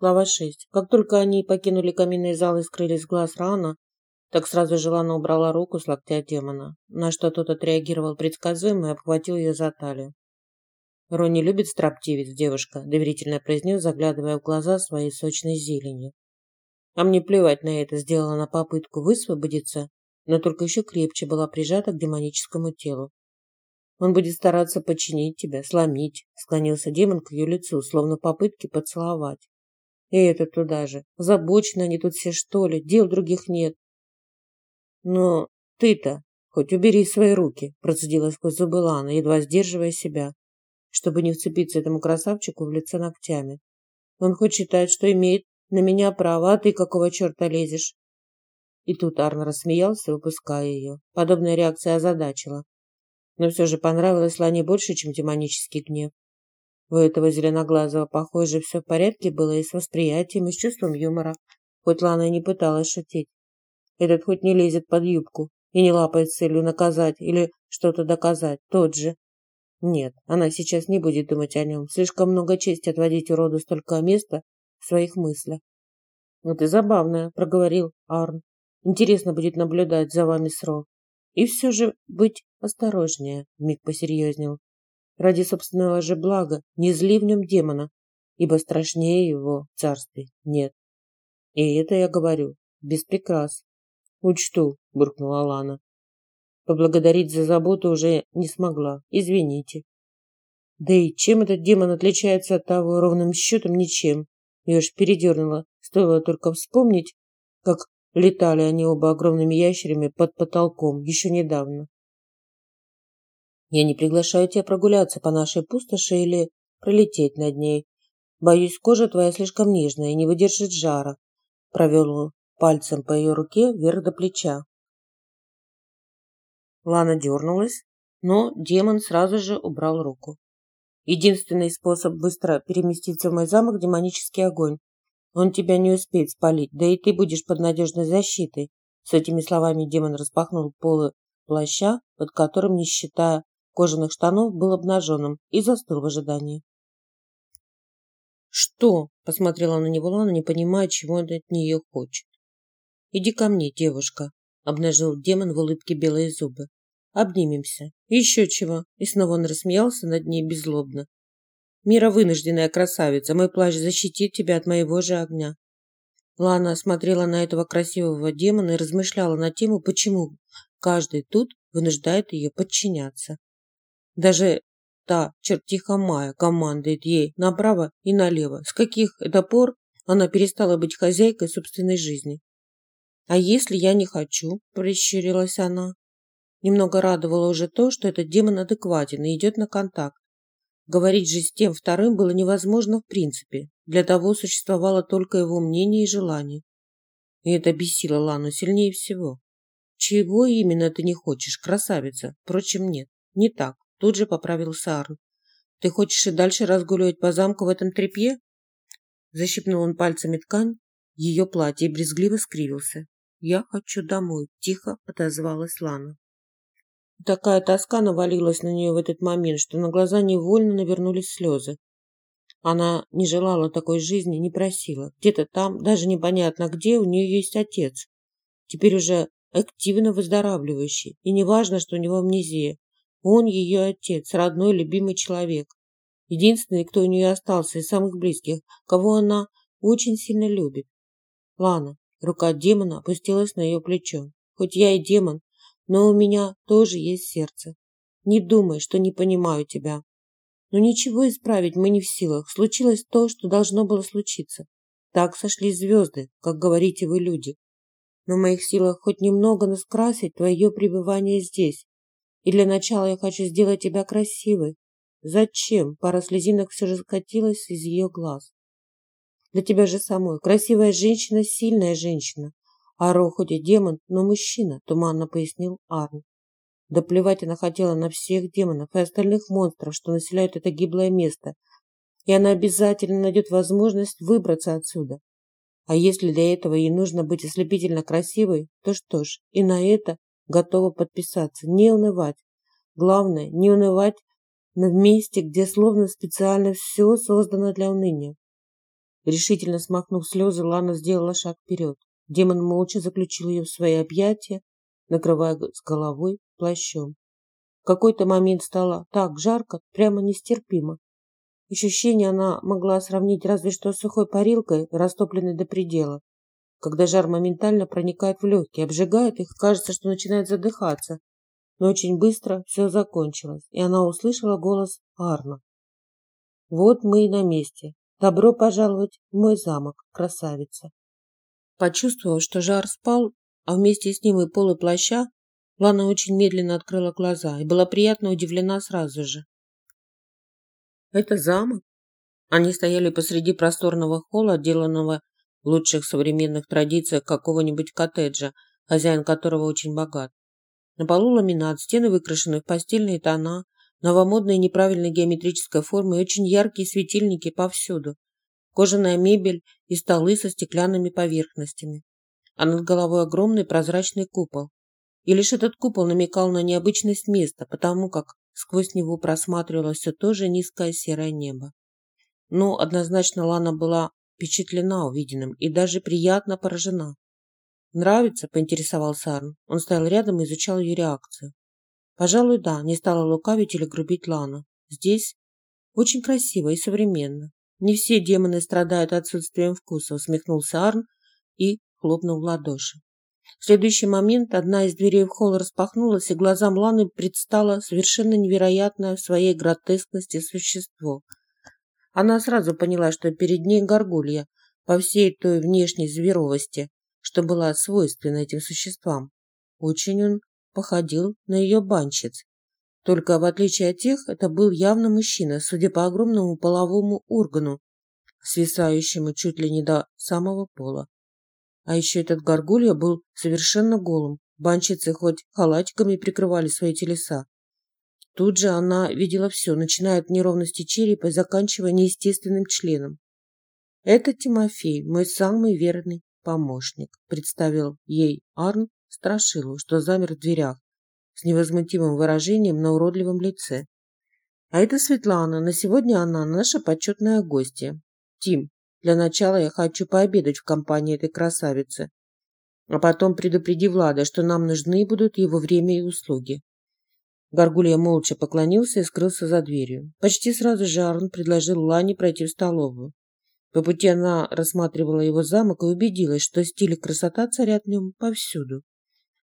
Глава 6. Как только они покинули каминный зал и скрылись глаз рана, так сразу желанно убрала руку с локтя демона, на что тот отреагировал предсказуемо и обхватил ее за талию. «Ронни любит строптивец, девушка», – доверительно произнес, заглядывая в глаза своей сочной зелени. А мне плевать на это, сделала она попытку высвободиться, но только еще крепче была прижата к демоническому телу. Он будет стараться подчинить тебя, сломить, склонился демон к ее лицу, словно в попытке поцеловать. И это туда же. Забочены они тут все, что ли? Дел других нет. Но ты-то хоть убери свои руки, процедила сквозь зубы Лана, едва сдерживая себя, чтобы не вцепиться этому красавчику в лицо ногтями. Он хоть считает, что имеет на меня право, а ты какого черта лезешь? И тут Арн рассмеялся, выпуская ее. Подобная реакция озадачила. Но все же понравилось Лане больше, чем демонический гнев. У этого зеленоглазого, похоже, все в порядке было и с восприятием, и с чувством юмора, хоть Лана и не пыталась шутить. Этот хоть не лезет под юбку и не лапает с целью наказать или что-то доказать, тот же. Нет, она сейчас не будет думать о нем. Слишком много чести отводить уроду столько места в своих мыслях. «Ну ты забавная», — проговорил Арн. «Интересно будет наблюдать за вами срок. И все же быть осторожнее», — вмиг посерьезнел ради собственного же блага, не зли в нем демона, ибо страшнее его в царстве нет. И это я говорю, без прикрас. Учту, буркнула Лана. Поблагодарить за заботу уже не смогла, извините. Да и чем этот демон отличается от того, ровным счетом ничем. Ее аж передернуло, стоило только вспомнить, как летали они оба огромными ящерами под потолком еще недавно. Я не приглашаю тебя прогуляться по нашей пустоши или пролететь над ней. Боюсь, кожа твоя слишком нежная и не выдержит жара. Провел пальцем по ее руке вверх до плеча. Лана дернулась, но демон сразу же убрал руку. Единственный способ быстро переместиться в мой замок – демонический огонь. Он тебя не успеет спалить, да и ты будешь под надежной защитой. С этими словами демон распахнул полы плаща, под которым, не считая кожаных штанов был обнаженным и застыл в ожидании. «Что?» – посмотрела на него Лана, не понимая, чего он от нее хочет. «Иди ко мне, девушка», – обнажил демон в улыбке белые зубы. «Обнимемся. Еще чего?» И снова он рассмеялся над ней беззлобно. «Мира вынужденная красавица, мой плащ защитит тебя от моего же огня». Лана смотрела на этого красивого демона и размышляла на тему, почему каждый тут вынуждает ее подчиняться. Даже та чертиха Майя командует ей направо и налево. С каких это пор она перестала быть хозяйкой собственной жизни? «А если я не хочу?» – прищурилась она. Немного радовало уже то, что этот демон адекватен и идет на контакт. Говорить же с тем вторым было невозможно в принципе. Для того существовало только его мнение и желание. И это бесило Лану сильнее всего. Чего именно ты не хочешь, красавица? Впрочем, нет, не так. Тут же поправил Саарн. «Ты хочешь и дальше разгуливать по замку в этом тряпье?» Защипнул он пальцами ткань, ее платье и брезгливо скривился. «Я хочу домой», – тихо отозвалась Лана. Такая тоска навалилась на нее в этот момент, что на глаза невольно навернулись слезы. Она не желала такой жизни, не просила. Где-то там, даже непонятно где, у нее есть отец. Теперь уже активно выздоравливающий. И не важно, что у него амнезия. Он ее отец, родной, любимый человек. Единственный, кто у нее остался из самых близких, кого она очень сильно любит. Лана, рука демона опустилась на ее плечо. Хоть я и демон, но у меня тоже есть сердце. Не думай, что не понимаю тебя. Но ничего исправить мы не в силах. Случилось то, что должно было случиться. Так сошли звезды, как говорите вы люди. Но в моих силах хоть немного наскрасить твое пребывание здесь. И для начала я хочу сделать тебя красивой. Зачем? Пара слезинок все же скатилась из ее глаз. Для тебя же самой. Красивая женщина, сильная женщина. Аро хоть и демон, но мужчина, туманно пояснил Арн. Да плевать она хотела на всех демонов и остальных монстров, что населяют это гиблое место. И она обязательно найдет возможность выбраться отсюда. А если для этого ей нужно быть ослепительно красивой, то что ж, и на это готова подписаться, не унывать. Главное, не унывать на месте, где словно специально все создано для уныния. Решительно смахнув слезы, Лана сделала шаг вперед. Демон молча заключил ее в свои объятия, накрывая с головой плащом. В какой-то момент стало так жарко, прямо нестерпимо. Ощущение она могла сравнить разве что с сухой парилкой, растопленной до предела. Когда жар моментально проникает в легкие, обжигает их, кажется, что начинает задыхаться. Но очень быстро все закончилось, и она услышала голос Арна. «Вот мы и на месте. Добро пожаловать в мой замок, красавица!» Почувствовав, что жар спал, а вместе с ним и полы плаща, Лана очень медленно открыла глаза и была приятно удивлена сразу же. Это замок? Они стояли посреди просторного холла, отделанного лучших современных традициях какого-нибудь коттеджа, хозяин которого очень богат. На полу ламинат, стены выкрашены в постельные тона, новомодные неправильной геометрической формы и очень яркие светильники повсюду. Кожаная мебель и столы со стеклянными поверхностями. А над головой огромный прозрачный купол. И лишь этот купол намекал на необычность места, потому как Сквозь него просматривалось все то же низкое серое небо. Но однозначно Лана была впечатлена увиденным и даже приятно поражена. «Нравится?» – поинтересовался Арн. Он стоял рядом и изучал ее реакцию. «Пожалуй, да, не стала лукавить или грубить Лана. Здесь очень красиво и современно. Не все демоны страдают отсутствием вкуса», – усмехнулся Арн и хлопнул в ладоши. В следующий момент одна из дверей в холл распахнулась, и глазам Ланы предстало совершенно невероятное в своей гротескности существо. Она сразу поняла, что перед ней горгулья по всей той внешней зверовости, что была свойственна этим существам. Очень он походил на ее банщиц. Только в отличие от тех, это был явно мужчина, судя по огромному половому органу, свисающему чуть ли не до самого пола. А еще этот горгулья был совершенно голым. Банщицы хоть халатиками прикрывали свои телеса. Тут же она видела все, начиная от неровности черепа и заканчивая неестественным членом. «Это Тимофей, мой самый верный помощник», представил ей Арн Страшилу, что замер в дверях, с невозмутимым выражением на уродливом лице. «А это Светлана, на сегодня она наша почетная гостья. Тим, для начала я хочу пообедать в компании этой красавицы. А потом предупреди Влада, что нам нужны будут его время и услуги. Горгулья молча поклонился и скрылся за дверью. Почти сразу же Арн предложил Лане пройти в столовую. По пути она рассматривала его замок и убедилась, что стиль и красота царят в нем повсюду.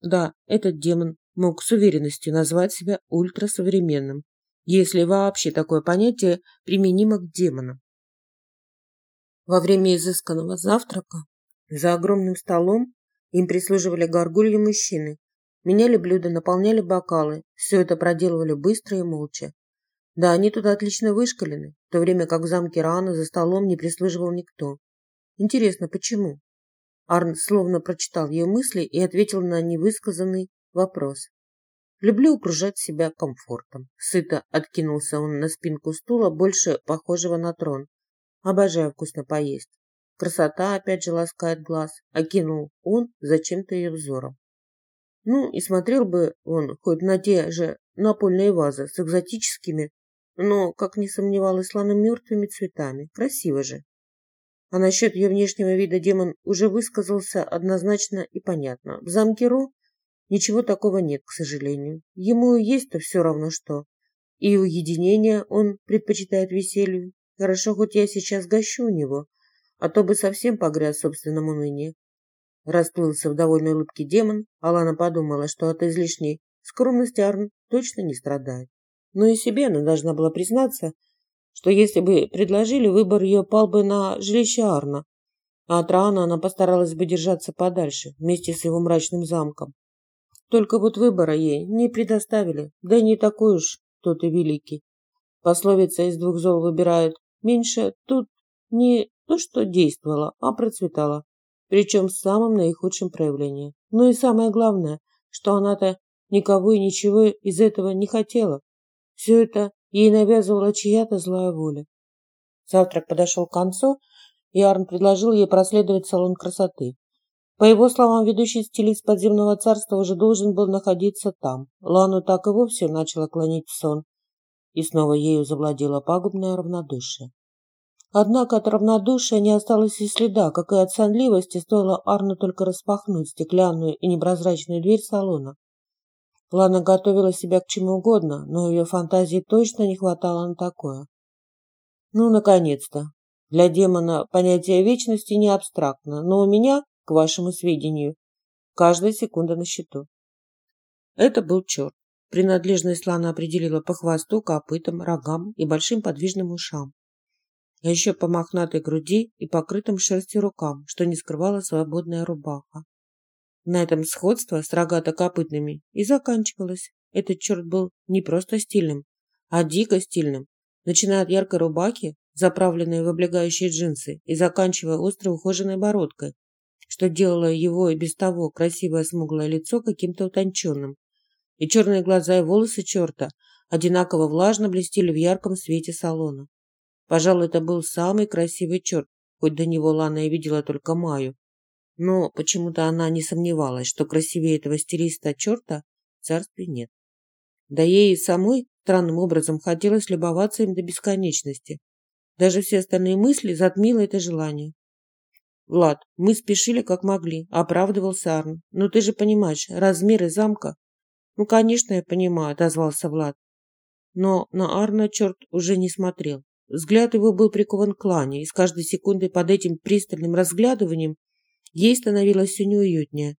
Да, этот демон мог с уверенностью назвать себя ультрасовременным, если вообще такое понятие применимо к демонам. Во время изысканного завтрака за огромным столом им прислуживали горгульи мужчины, меняли блюда, наполняли бокалы. Все это проделывали быстро и молча. Да, они тут отлично вышкалены, в то время как в замке Рана за столом не прислуживал никто. Интересно, почему? Арн словно прочитал ее мысли и ответил на невысказанный вопрос. Люблю окружать себя комфортом. Сыто откинулся он на спинку стула, больше похожего на трон, Обожаю вкусно поесть. Красота опять же ласкает глаз, окинул он зачем-то ее взором. Ну, и смотрел бы он хоть на те же напольные вазы с экзотическими, но, как не сомневалась, Лана мертвыми цветами. Красиво же. А насчет ее внешнего вида демон уже высказался однозначно и понятно. В замке Ро ничего такого нет, к сожалению. Ему есть-то все равно что. И уединение он предпочитает веселью, Хорошо, хоть я сейчас гощу у него, а то бы совсем погряз в собственном унынии. Расплылся в довольной улыбке демон, Алана подумала, что от излишней скромности Арн точно не страдает. Но и себе она должна была признаться, что если бы предложили, выбор ее пал бы на жилище Арна, а от Раана она постаралась бы держаться подальше, вместе с его мрачным замком. Только вот выбора ей не предоставили, да и не такой уж тот и великий. Пословица из двух зол выбирают Меньше тут не то, что действовало, а процветало. Причем в самом наихудшем проявлении. Ну и самое главное, что она-то никого и ничего из этого не хотела. Все это ей навязывала чья-то злая воля. Завтрак подошел к концу, и Арн предложил ей проследовать салон красоты. По его словам, ведущий стилист подземного царства уже должен был находиться там. Лану так и вовсе начала клонить в сон, и снова ею завладело пагубное равнодушие. Однако от равнодушия не осталось и следа, как и от сонливости стоило Арну только распахнуть стеклянную и непрозрачную дверь салона. Лана готовила себя к чему угодно, но ее фантазии точно не хватало на такое. Ну, наконец-то. Для демона понятие вечности не абстрактно, но у меня, к вашему сведению, каждая секунда на счету. Это был черт. Принадлежность Лана определила по хвосту, копытам, рогам и большим подвижным ушам. А еще по мохнатой груди и покрытым шерстью рукам, что не скрывала свободная рубаха. На этом сходство с рогато-копытными и заканчивалось. Этот черт был не просто стильным, а дико стильным, начиная от яркой рубахи, заправленной в облегающие джинсы, и заканчивая острой ухоженной бородкой, что делало его и без того красивое смуглое лицо каким-то утонченным. И черные глаза и волосы черта одинаково влажно блестели в ярком свете салона. Пожалуй, это был самый красивый черт, хоть до него Лана и видела только Маю, но почему-то она не сомневалась, что красивее этого стилиста черта в царстве нет. Да ей самой странным образом хотелось любоваться им до бесконечности. Даже все остальные мысли затмило это желание. «Влад, мы спешили как могли», – оправдывался Арн. «Но ты же понимаешь, размеры замка...» «Ну, конечно, я понимаю», – отозвался Влад. Но на Арна черт уже не смотрел. Взгляд его был прикован к Лане, и с каждой секундой под этим пристальным разглядыванием Ей становилось все неуютнее.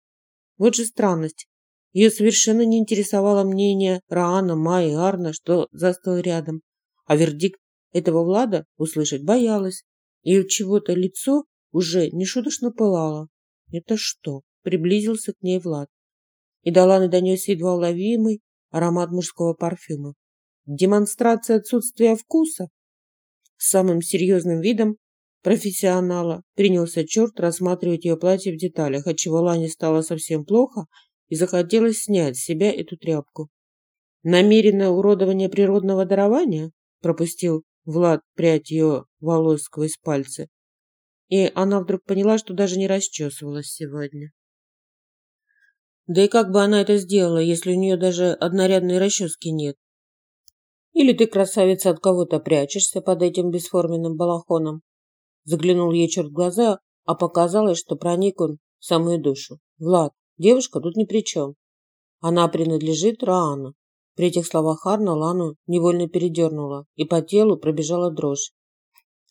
Вот же странность. Ее совершенно не интересовало мнение Раана, Майи Арна, что застыл рядом. А вердикт этого Влада услышать боялась. И от чего-то лицо уже нешуточно пылало. Это что? Приблизился к ней Влад. И до Ланы донесся едва уловимый аромат мужского парфюма. Демонстрация отсутствия вкуса? С самым серьезным видом профессионала принялся черт рассматривать ее платье в деталях, отчего Лане стало совсем плохо и захотелось снять с себя эту тряпку. «Намеренное уродование природного дарования?» пропустил Влад прядь ее волос сквозь пальцы. И она вдруг поняла, что даже не расчесывалась сегодня. Да и как бы она это сделала, если у нее даже однорядной расчески нет? Или ты, красавица, от кого-то прячешься под этим бесформенным балахоном? Заглянул ей черт в глаза, а показалось, что проник он в самую душу. «Влад, девушка тут ни при чем. Она принадлежит Раану». При этих словах Арна Лану невольно передернула, и по телу пробежала дрожь.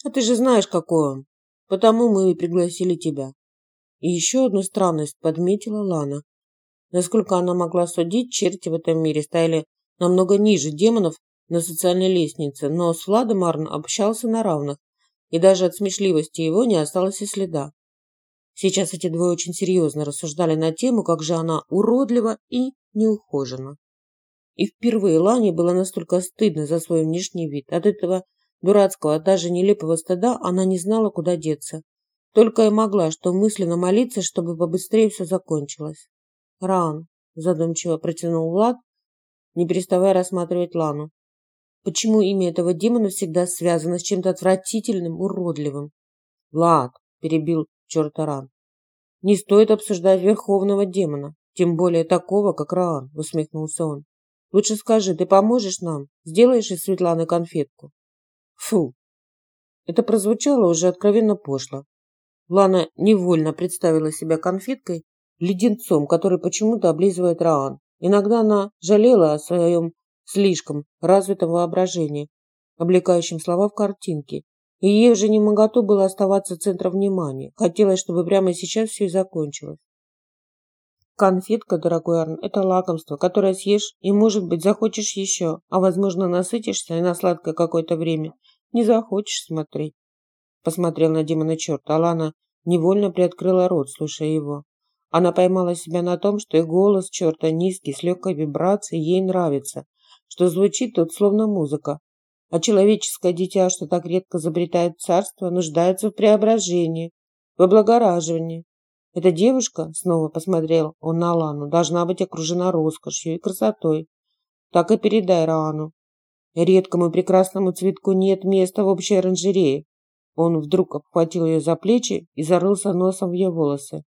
«А ты же знаешь, какой он. Потому мы и пригласили тебя». И еще одну странность подметила Лана. Насколько она могла судить, черти в этом мире стояли намного ниже демонов на социальной лестнице, но с Владом Арн общался на равных, и даже от смешливости его не осталось и следа. Сейчас эти двое очень серьезно рассуждали на тему, как же она уродлива и неухожена. И впервые Лане было настолько стыдно за свой внешний вид. От этого дурацкого, даже нелепого стыда она не знала, куда деться. Только и могла, что мысленно молиться, чтобы побыстрее все закончилось. «Ран», – задумчиво протянул Влад, не переставая рассматривать Лану. Почему имя этого демона всегда связано с чем-то отвратительным, уродливым? Влад, перебил черта Ран. Не стоит обсуждать верховного демона, тем более такого, как Раан, усмехнулся он. Лучше скажи, ты поможешь нам? Сделаешь из Светланы конфетку? Фу. Это прозвучало уже откровенно пошло. Лана невольно представила себя конфеткой, леденцом, который почему-то облизывает Раан. Иногда она жалела о своем слишком развитом воображении, облекающем слова в картинки. И ей уже не могото было оставаться центром внимания. Хотелось, чтобы прямо сейчас все и закончилось. Конфетка, дорогой Арн, это лакомство, которое съешь и, может быть, захочешь еще, а, возможно, насытишься и на сладкое какое-то время не захочешь смотреть. Посмотрел на демона черт, Алана невольно приоткрыла рот, слушая его. Она поймала себя на том, что и голос черта низкий, с легкой вибрацией, ей нравится, что звучит тут словно музыка. А человеческое дитя, что так редко забретает царство, нуждается в преображении, в облагораживании. Эта девушка, снова посмотрел он на Лану, должна быть окружена роскошью и красотой. Так и передай Рану. Редкому прекрасному цветку нет места в общей оранжерее. Он вдруг обхватил ее за плечи и зарылся носом в ее волосы.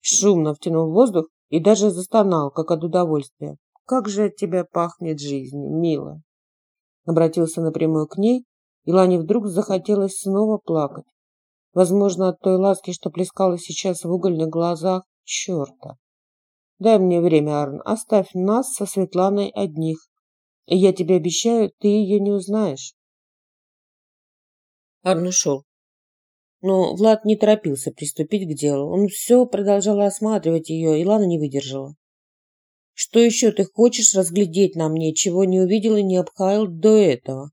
Шумно втянул воздух и даже застонал, как от удовольствия. Как же от тебя пахнет жизнь, милая!» Обратился напрямую к ней, и Лане вдруг захотелось снова плакать. Возможно, от той ласки, что плескалась сейчас в угольных глазах черта. Дай мне время, Арн, оставь нас со Светланой одних. И я тебе обещаю, ты ее не узнаешь. Арн ушел. Но Влад не торопился приступить к делу. Он все продолжал осматривать ее, и Лана не выдержала. «Что еще ты хочешь разглядеть на мне, чего не увидел и не обхаял до этого?»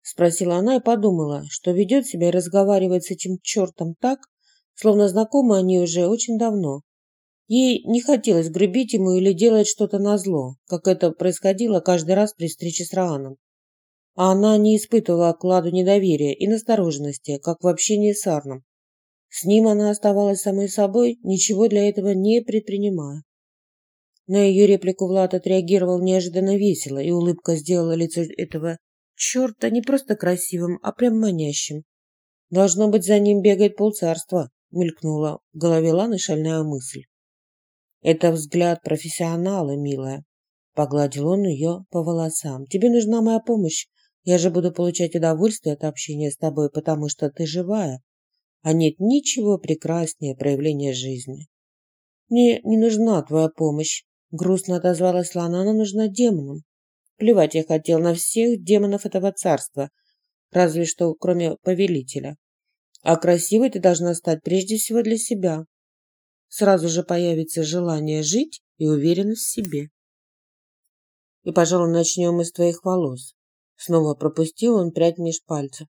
Спросила она и подумала, что ведет себя и разговаривает с этим чертом так, словно знакомы они уже очень давно. Ей не хотелось грубить ему или делать что-то назло, как это происходило каждый раз при встрече с Рааном а она не испытывала к Ладу недоверия и настороженности, как в общении с Арном. С ним она оставалась самой собой, ничего для этого не предпринимая. На ее реплику Влад отреагировал неожиданно весело, и улыбка сделала лицо этого черта не просто красивым, а прям манящим. «Должно быть, за ним бегает полцарства», — мелькнула в голове Ланы шальная мысль. «Это взгляд профессионала, милая», — погладил он ее по волосам. «Тебе нужна моя помощь. Я же буду получать удовольствие от общения с тобой, потому что ты живая, а нет ничего прекраснее проявления жизни. Мне не нужна твоя помощь, грустно отозвалась Лана, она нужна демонам. Плевать я хотел на всех демонов этого царства, разве что кроме повелителя. А красивой ты должна стать прежде всего для себя. Сразу же появится желание жить и уверенность в себе. И, пожалуй, начнем с твоих волос. Снова пропустил он прядь меж пальцев.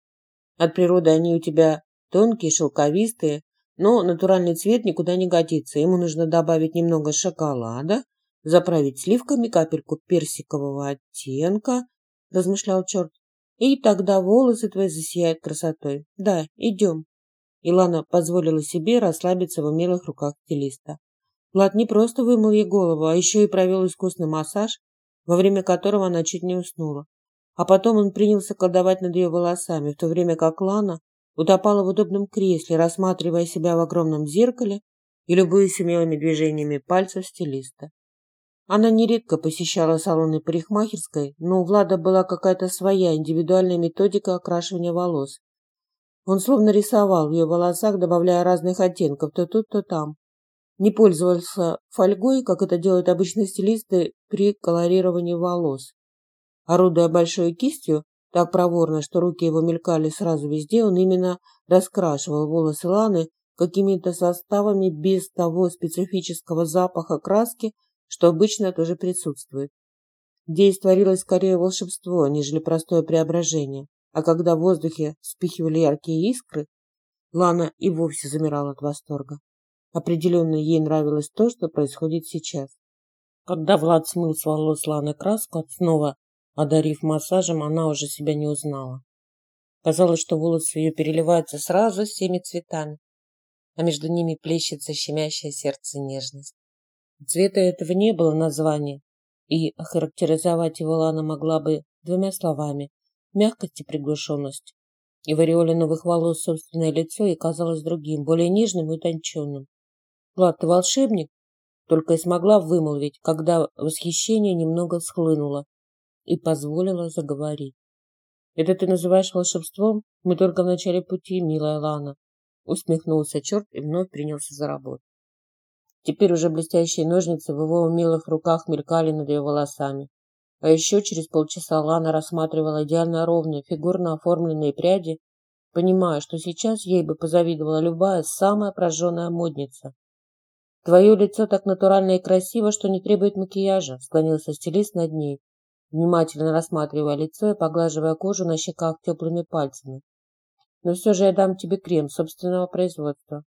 От природы они у тебя тонкие, шелковистые, но натуральный цвет никуда не годится. Ему нужно добавить немного шоколада, заправить сливками капельку персикового оттенка, размышлял черт. И тогда волосы твои засияют красотой. Да, идем. Илана позволила себе расслабиться в умелых руках стилиста. Влад не просто вымыл ей голову, а еще и провел искусный массаж, во время которого она чуть не уснула. А потом он принялся колдовать над ее волосами, в то время как Лана утопала в удобном кресле, рассматривая себя в огромном зеркале и любуясь умелыми движениями пальцев стилиста. Она нередко посещала салоны парикмахерской, но у Влада была какая-то своя индивидуальная методика окрашивания волос. Он словно рисовал в ее волосах, добавляя разных оттенков то тут, то там. Не пользовался фольгой, как это делают обычные стилисты при колорировании волос. Орудуя большой кистью, так проворно, что руки его мелькали сразу везде, он именно раскрашивал волосы Ланы какими-то составами без того специфического запаха краски, что обычно тоже присутствует. Здесь творилось скорее волшебство, нежели простое преображение, а когда в воздухе вспихивали яркие искры, Лана и вовсе замирала от восторга. Определенно ей нравилось то, что происходит сейчас. Когда Влад смыл с волос Ланы краску, снова Одарив массажем, она уже себя не узнала. Казалось, что волосы ее переливаются сразу всеми цветами, а между ними плещется щемящее сердце нежность. Цвета этого не было названия, и охарактеризовать его Лана могла бы двумя словами – мягкость и приглушенность. И в ореоле новых волос собственное лицо и казалось другим, более нежным и утонченным. «Влад, ты волшебник?» Только и смогла вымолвить, когда восхищение немного схлынуло, и позволила заговорить. «Это ты называешь волшебством? Мы только в начале пути, милая Лана!» Усмехнулся черт и вновь принялся за работу. Теперь уже блестящие ножницы в его умелых руках мелькали над ее волосами. А еще через полчаса Лана рассматривала идеально ровные, фигурно оформленные пряди, понимая, что сейчас ей бы позавидовала любая самая прожженная модница. «Твое лицо так натурально и красиво, что не требует макияжа», склонился стилист над ней, внимательно рассматривая лицо и поглаживая кожу на щеках теплыми пальцами. Но все же я дам тебе крем собственного производства.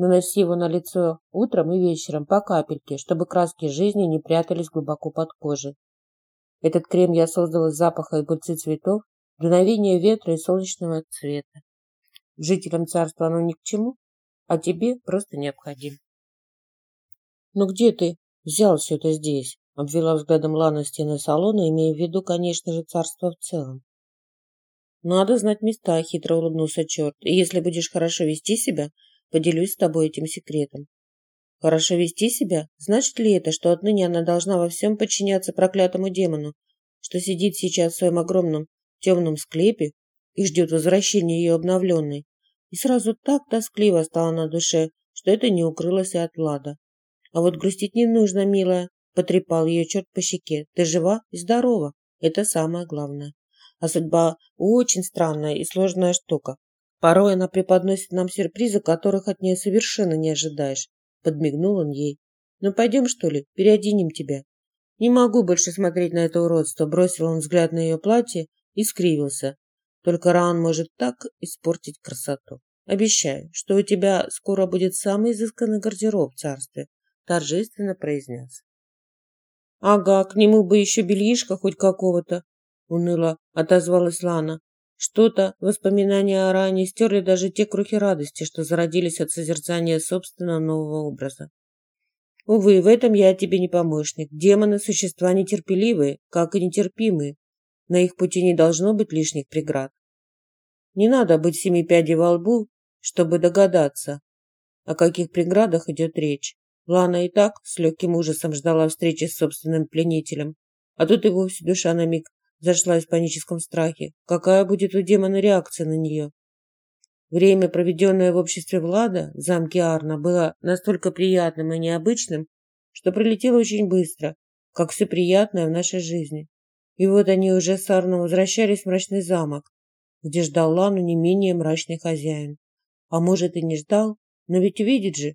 Наноси его на лицо утром и вечером по капельке, чтобы краски жизни не прятались глубоко под кожей. Этот крем я создал из запаха и пыльцы цветов, дуновения ветра и солнечного цвета. Жителям царства оно ни к чему, а тебе просто необходим. Но где ты взял все это здесь? Обвела взглядом Лана стены салона, имея в виду, конечно же, царство в целом. «Надо знать места», — хитро улыбнулся черт. «И если будешь хорошо вести себя, поделюсь с тобой этим секретом». «Хорошо вести себя? Значит ли это, что отныне она должна во всем подчиняться проклятому демону, что сидит сейчас в своем огромном темном склепе и ждет возвращения ее обновленной. И сразу так тоскливо стало на душе, что это не укрылось и от Влада. А вот грустить не нужно, милая, потрепал ее черт по щеке. Ты жива и здорова, это самое главное. А судьба очень странная и сложная штука. Порой она преподносит нам сюрпризы, которых от нее совершенно не ожидаешь. Подмигнул он ей. Ну пойдем, что ли, переоденем тебя. Не могу больше смотреть на это уродство. Бросил он взгляд на ее платье и скривился. Только Раан может так испортить красоту. Обещаю, что у тебя скоро будет самый изысканный гардероб в царстве, торжественно произнес. Ага, к нему бы еще бельишко хоть какого-то, уныло отозвалась Лана. Что-то, воспоминания о ране стерли даже те крохи радости, что зародились от созерцания собственного нового образа. Увы, в этом я тебе не помощник. Демоны – существа нетерпеливые, как и нетерпимые. На их пути не должно быть лишних преград. Не надо быть семи пядей во лбу, чтобы догадаться, о каких преградах идет речь. Лана и так с легким ужасом ждала встречи с собственным пленителем, а тут и вовсе душа на миг зашлась в паническом страхе. Какая будет у демона реакция на нее? Время, проведенное в обществе Влада в замке Арна, было настолько приятным и необычным, что пролетело очень быстро, как все приятное в нашей жизни. И вот они уже с Арном возвращались в мрачный замок, где ждал Лану не менее мрачный хозяин. А может и не ждал, но ведь увидит же.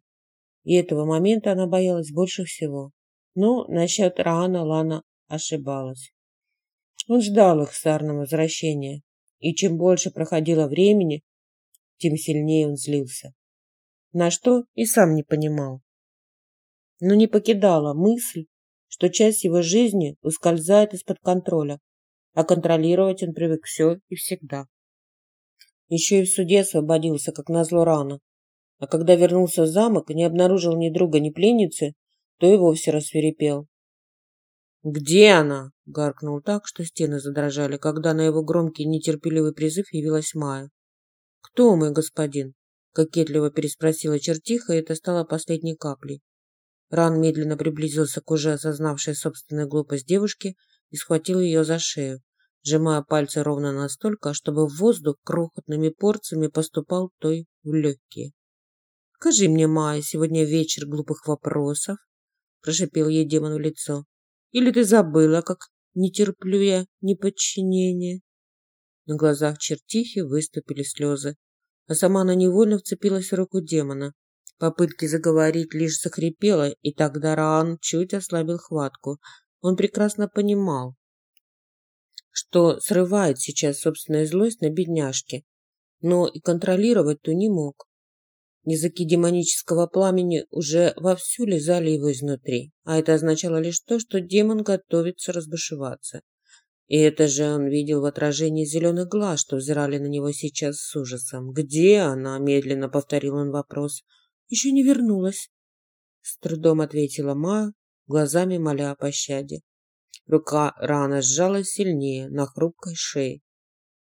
И этого момента она боялась больше всего. Но насчет Раана Лана ошибалась. Он ждал их сарного возвращения, и чем больше проходило времени, тем сильнее он злился. На что и сам не понимал. Но не покидала мысль, что часть его жизни ускользает из-под контроля, а контролировать он привык все и всегда. Еще и в суде освободился, как назло рано, а когда вернулся в замок и не обнаружил ни друга, ни пленницы, то и вовсе рассверепел. «Где она?» – гаркнул так, что стены задрожали, когда на его громкий нетерпеливый призыв явилась Майя. «Кто мой господин?» – кокетливо переспросила чертиха, и это стало последней каплей. Ран медленно приблизился к уже осознавшей собственную глупость девушке и схватил ее за шею, сжимая пальцы ровно настолько, чтобы воздух крохотными порциями поступал той в легкие. «Скажи мне, Майя, сегодня вечер глупых вопросов?» – прошипел ей демон в лицо. Или ты забыла, как не терплю я неподчинения?» На глазах чертихи выступили слезы, а сама она невольно вцепилась в руку демона. Попытки заговорить лишь захрипела, и тогда Раан чуть ослабил хватку. Он прекрасно понимал, что срывает сейчас собственную злость на бедняжке, но и контролировать то не мог. Языки демонического пламени уже вовсю лизали его изнутри, а это означало лишь то, что демон готовится разбушеваться. И это же он видел в отражении зеленых глаз, что взирали на него сейчас с ужасом. «Где она?» – медленно повторил он вопрос. «Еще не вернулась», – с трудом ответила Ма, глазами моля о пощаде. Рука рано сжалась сильнее на хрупкой шее.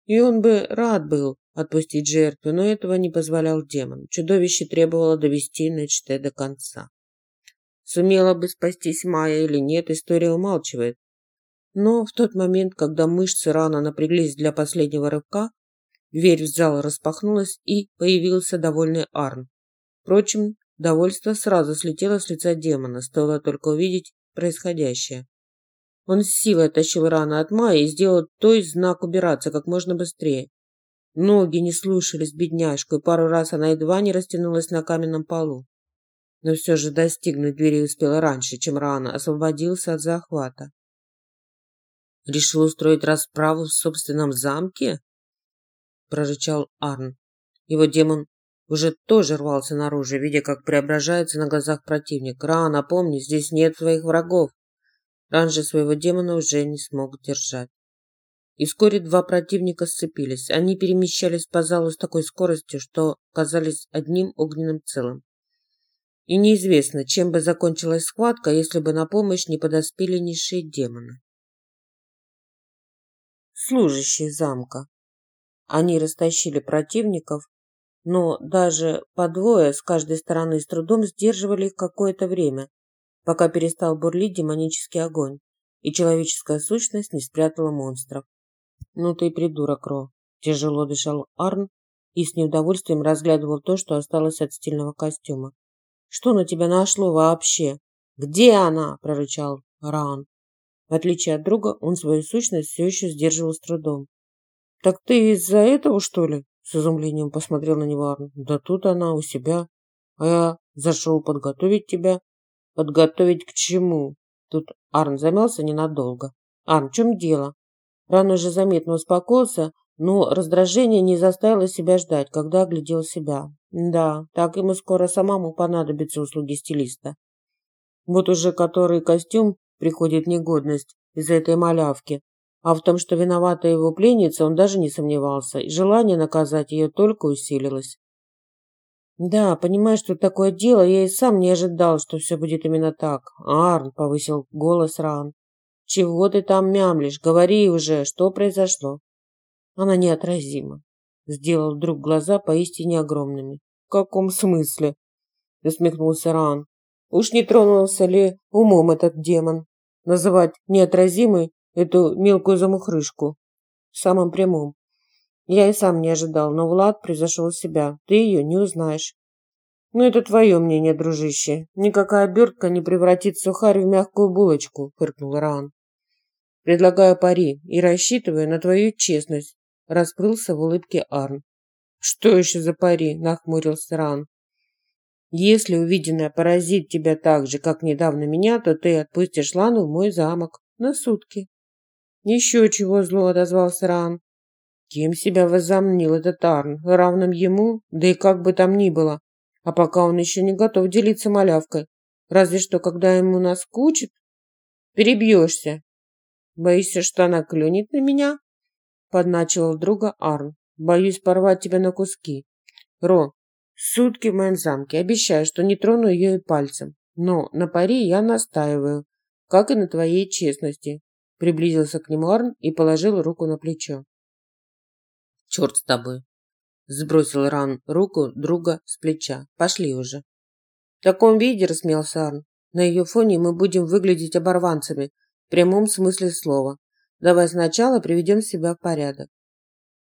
И он бы рад был, отпустить жертву, но этого не позволял демон. Чудовище требовало довести начатое до конца. Сумела бы спастись Майя или нет, история умалчивает. Но в тот момент, когда мышцы рано напряглись для последнего рывка, дверь в зал распахнулась и появился довольный Арн. Впрочем, довольство сразу слетело с лица демона, стоило только увидеть происходящее. Он с силой тащил рано от Майи и сделал той знак убираться как можно быстрее. Ноги не слушались бедняжку, и пару раз она едва не растянулась на каменном полу. Но все же достигнуть двери успела раньше, чем рано освободился от захвата. «Решил устроить расправу в собственном замке?» – прорычал Арн. Его демон уже тоже рвался наружу, видя, как преображается на глазах противник. «Рано, помни, здесь нет своих врагов!» Ран же своего демона уже не смог держать. И вскоре два противника сцепились. Они перемещались по залу с такой скоростью, что казались одним огненным целым. И неизвестно, чем бы закончилась схватка, если бы на помощь не подоспели низшие демоны. Служащие замка. Они растащили противников, но даже по двое с каждой стороны с трудом сдерживали их какое-то время, пока перестал бурлить демонический огонь, и человеческая сущность не спрятала монстров. «Ну ты придурок, Ро!» Тяжело дышал Арн и с неудовольствием разглядывал то, что осталось от стильного костюма. Что на тебя нашло вообще? Где она? прорычал Ран. В отличие от друга, он свою сущность все еще сдерживал с трудом. «Так ты из-за этого, что ли?» С изумлением посмотрел на него Арн. «Да тут она у себя. А я зашел подготовить тебя». «Подготовить к чему?» Тут Арн замялся ненадолго. «Арн, в чем дело?» Ран уже заметно успокоился, но раздражение не заставило себя ждать, когда оглядел себя. Да, так ему скоро самому понадобятся услуги стилиста. Вот уже который костюм приходит в негодность из-за этой малявки. А в том, что виновата его пленница, он даже не сомневался, и желание наказать ее только усилилось. «Да, понимая, что такое дело, я и сам не ожидал, что все будет именно так. Арн», — повысил голос Ран. «Чего ты там мямлишь? Говори уже, что произошло?» Она неотразима. Сделал вдруг глаза поистине огромными. «В каком смысле?» — усмехнулся Ран. Уж не тронулся ли умом этот демон? Называть неотразимой эту мелкую замухрышку. В самом прямом. Я и сам не ожидал, но Влад превзошел себя. Ты ее не узнаешь. Ну, это твое мнение, дружище. Никакая обертка не превратит сухарь в мягкую булочку, фыркнул Ран. Предлагаю пари и рассчитываю на твою честность, расплылся в улыбке Арн. Что еще за пари? нахмурился Ран. Если увиденное поразит тебя так же, как недавно меня, то ты отпустишь Лану в мой замок на сутки. Еще чего зло отозвался Ран. Кем себя возомнил этот Арн, равным ему, да и как бы там ни было. А пока он еще не готов делиться малявкой. Разве что, когда ему наскучит, перебьешься. Боишься, что она клюнет на меня? Подначивал друга Арн. Боюсь порвать тебя на куски. Ро, Сутки в моем замке. Обещаю, что не трону ее и пальцем. Но на пари я настаиваю, как и на твоей честности. Приблизился к нему Арн и положил руку на плечо. Черт с тобой. Сбросил Ран руку друга с плеча. Пошли уже. В таком виде, рассмеялся Арн. На ее фоне мы будем выглядеть оборванцами, в прямом смысле слова. Давай сначала приведем себя в порядок.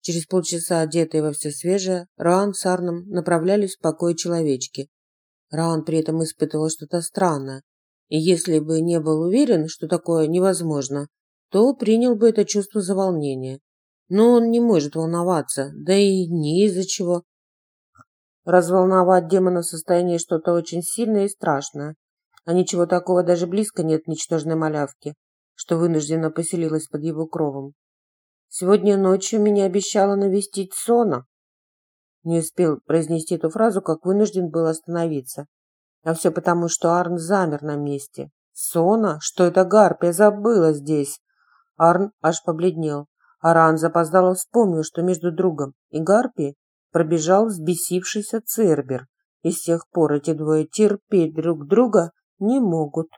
Через полчаса, одетые во все свежее, Раан с Арном направлялись в покой человечки. Раан при этом испытывал что-то странное, и если бы не был уверен, что такое невозможно, то принял бы это чувство за волнение. Но он не может волноваться, да и не из-за чего. Разволновать демона в состоянии что-то очень сильное и страшное, а ничего такого даже близко нет ничтожной малявки, что вынужденно поселилась под его кровом. Сегодня ночью меня обещала навестить Сона. Не успел произнести эту фразу, как вынужден был остановиться. А все потому, что Арн замер на месте. Сона? Что это Гарпия забыла здесь? Арн аж побледнел. Аран запоздало вспомнил, что между другом и Гарпией пробежал взбесившийся Цербер. И с тех пор эти двое терпеть друг друга не могут.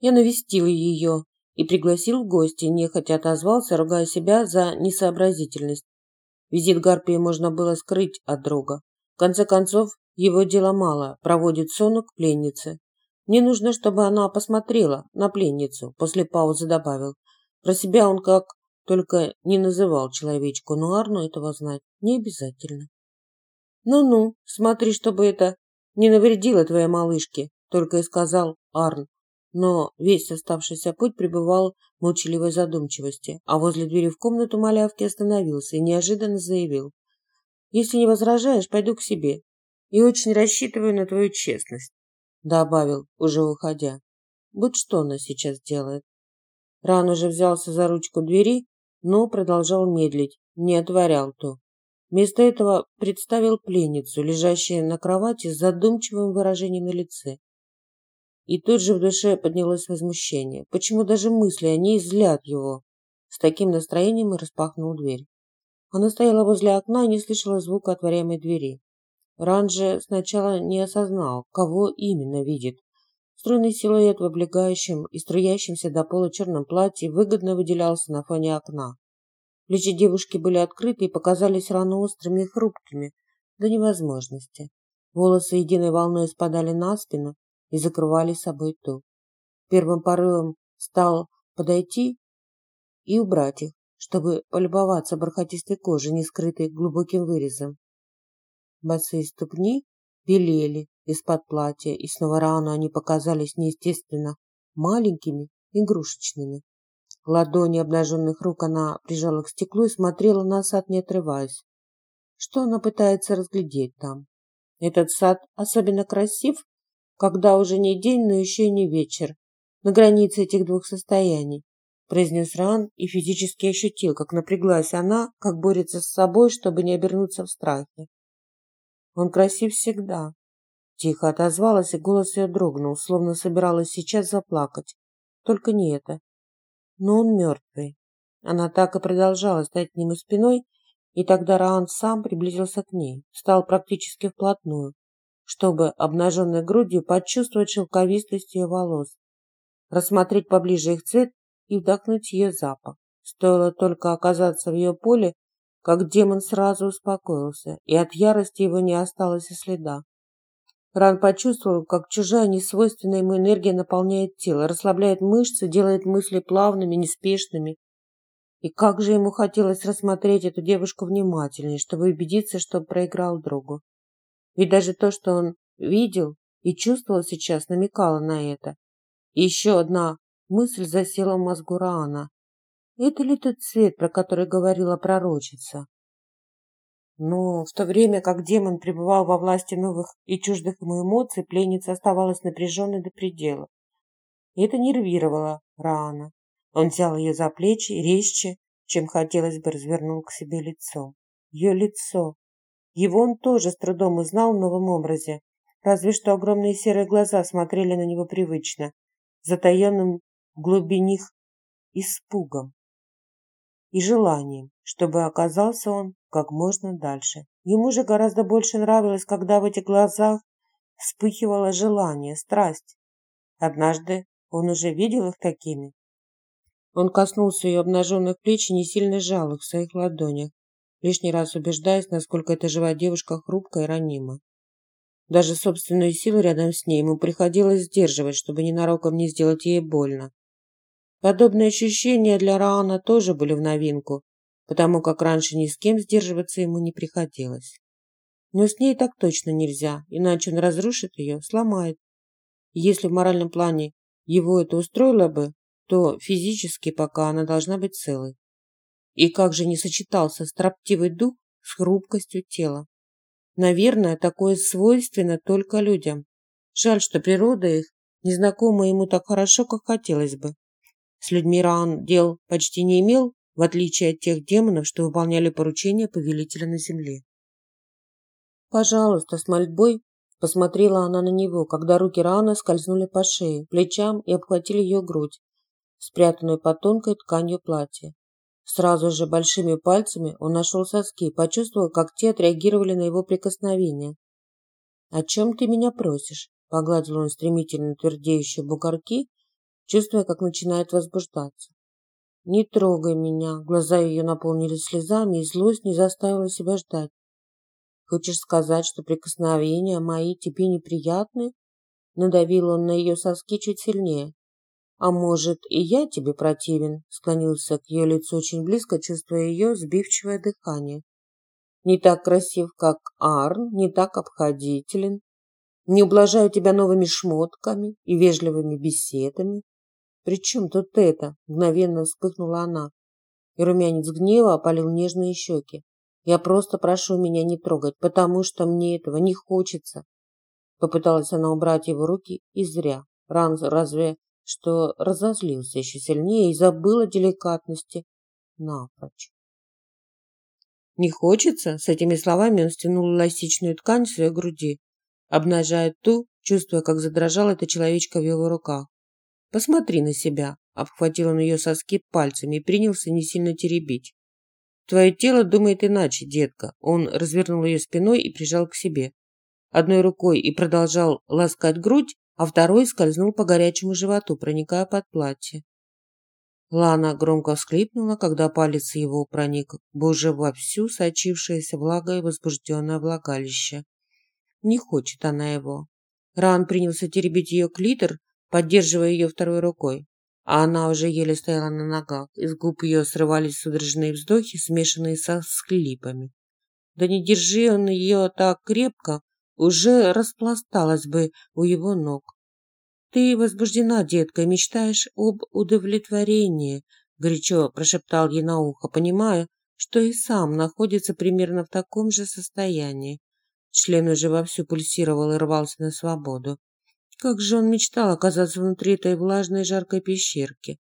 Я навестила ее, и пригласил в гости, нехотя отозвался, ругая себя за несообразительность. Визит Гарпии можно было скрыть от друга. В конце концов, его дела мало, проводит сону к пленнице. Мне нужно, чтобы она посмотрела на пленницу, после паузы добавил. Про себя он как только не называл человечку, но Арну этого знать не обязательно. «Ну-ну, смотри, чтобы это не навредило твоей малышке», только и сказал Арн, но весь оставшийся путь пребывал в молчаливой задумчивости, а возле двери в комнату малявки остановился и неожиданно заявил. «Если не возражаешь, пойду к себе и очень рассчитываю на твою честность», добавил, уже уходя. «Вот что она сейчас делает». Ран уже взялся за ручку двери, но продолжал медлить, не отворял то. Вместо этого представил пленницу, лежащую на кровати с задумчивым выражением на лице. И тут же в душе поднялось возмущение. Почему даже мысли о ней злят его? С таким настроением и распахнул дверь. Она стояла возле окна и не слышала звука отворяемой двери. Ран же сначала не осознал, кого именно видит. Стройный силуэт в облегающем и струящемся до пола черном платье выгодно выделялся на фоне окна. Плечи девушки были открыты и показались рано острыми и хрупкими до невозможности. Волосы единой волной спадали на спину, и закрывали собой ту. Первым порывом стал подойти и убрать их, чтобы полюбоваться бархатистой кожей, не скрытой глубоким вырезом. Босые ступни белели из-под платья, и снова рано они показались неестественно маленькими, игрушечными. Ладони обнаженных рук она прижала к стеклу и смотрела на сад, не отрываясь. Что она пытается разглядеть там? Этот сад особенно красив, когда уже не день, но еще и не вечер, на границе этих двух состояний, произнес Ран и физически ощутил, как напряглась она, как борется с собой, чтобы не обернуться в страхе. Он красив всегда. Тихо отозвалась, и голос ее дрогнул, словно собиралась сейчас заплакать. Только не это. Но он мертвый. Она так и продолжала стоять к нему спиной, и тогда Раан сам приблизился к ней, встал практически вплотную, чтобы обнаженной грудью почувствовать шелковистость ее волос, рассмотреть поближе их цвет и вдохнуть ее запах. Стоило только оказаться в ее поле, как демон сразу успокоился, и от ярости его не осталось и следа. Ран почувствовал, как чужая несвойственная ему энергия наполняет тело, расслабляет мышцы, делает мысли плавными, неспешными, и как же ему хотелось рассмотреть эту девушку внимательнее, чтобы убедиться, что проиграл другу. Ведь даже то, что он видел и чувствовал сейчас, намекало на это. И еще одна мысль засела в мозгу Раана. Это ли тот цвет, про который говорила пророчица? Но в то время, как демон пребывал во власти новых и чуждых ему эмоций, пленница оставалась напряженной до предела. И это нервировало Раана. Он взял ее за плечи резче, чем хотелось бы, развернул к себе лицо. Ее лицо. Его он тоже с трудом узнал в новом образе, разве что огромные серые глаза смотрели на него привычно, затаенным в глубине них испугом и желанием, чтобы оказался он как можно дальше. Ему же гораздо больше нравилось, когда в этих глазах вспыхивало желание, страсть. Однажды он уже видел их такими, он коснулся ее обнаженных плеч и не сильно сжал их в своих ладонях, лишний раз убеждаясь, насколько эта живая девушка хрупкая и ранима. Даже собственную силу рядом с ней ему приходилось сдерживать, чтобы ненароком не сделать ей больно. Подобные ощущения для Раана тоже были в новинку, потому как раньше ни с кем сдерживаться ему не приходилось. Но с ней так точно нельзя, иначе он разрушит ее, сломает. если в моральном плане его это устроило бы, то физически пока она должна быть целой. И как же не сочетался строптивый дух с хрупкостью тела. Наверное, такое свойственно только людям. Жаль, что природа их не знакома ему так хорошо, как хотелось бы. С людьми Раан дел почти не имел, в отличие от тех демонов, что выполняли поручения повелителя на земле. «Пожалуйста, с мольбой», посмотрела она на него, когда руки Раана скользнули по шее, плечам и обхватили ее грудь, спрятанную под тонкой тканью платья. Сразу же большими пальцами он нашел соски, почувствовал, как те отреагировали на его прикосновение. «О чем ты меня просишь?» – погладил он стремительно твердеющие бугорки, чувствуя, как начинает возбуждаться. «Не трогай меня!» Глаза ее наполнились слезами, и злость не заставила себя ждать. «Хочешь сказать, что прикосновения мои тебе неприятны?» Надавил он на ее соски чуть сильнее. «А может, и я тебе противен?» Склонился к ее лицу очень близко, чувствуя ее сбивчивое дыхание. «Не так красив, как Арн, не так обходителен. Не ублажаю тебя новыми шмотками и вежливыми беседами. При чем тут это?» Мгновенно вспыхнула она, и румянец гнева опалил нежные щеки. «Я просто прошу меня не трогать, потому что мне этого не хочется». Попыталась она убрать его руки, и зря. Ран разве что разозлился еще сильнее и забыл о деликатности напрочь. «Не хочется?» С этими словами он стянул эластичную ткань своей груди, обнажая ту, чувствуя, как задрожала эта человечка в его руках. «Посмотри на себя!» Обхватил он ее соски пальцами и принялся не сильно теребить. «Твое тело думает иначе, детка». Он развернул ее спиной и прижал к себе. Одной рукой и продолжал ласкать грудь, а второй скользнул по горячему животу, проникая под платье. Лана громко всхлипнула, когда палец его проник в уже вовсю сочившееся влагой возбужденное влагалище. Не хочет она его. Ран принялся теребить ее клитор, поддерживая ее второй рукой. а она уже еле стояла на ногах. Из губ ее срывались судорожные вздохи, смешанные со схлипами. Да не держи он ее так крепко, уже распласталась бы у его ног. «Ты возбуждена, детка, мечтаешь об удовлетворении», горячо прошептал ей на ухо, понимая, что и сам находится примерно в таком же состоянии. Член уже вовсю пульсировал и рвался на свободу. Как же он мечтал оказаться внутри этой влажной жаркой пещерки.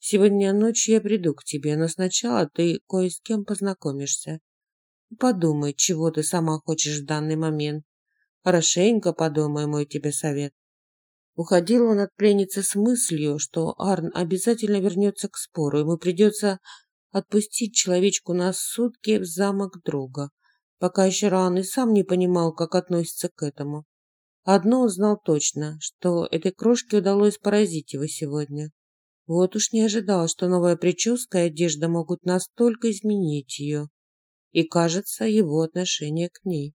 Сегодня ночью я приду к тебе, но сначала ты кое с кем познакомишься. Подумай, чего ты сама хочешь в данный момент. Хорошенько подумай, мой тебе совет. Уходил он от пленницы с мыслью, что Арн обязательно вернется к спору, ему придется отпустить человечку на сутки в замок друга, пока еще рано и сам не понимал, как относится к этому. Одно он знал точно, что этой крошке удалось поразить его сегодня. Вот уж не ожидал, что новая прическа и одежда могут настолько изменить ее. И, кажется, его отношение к ней.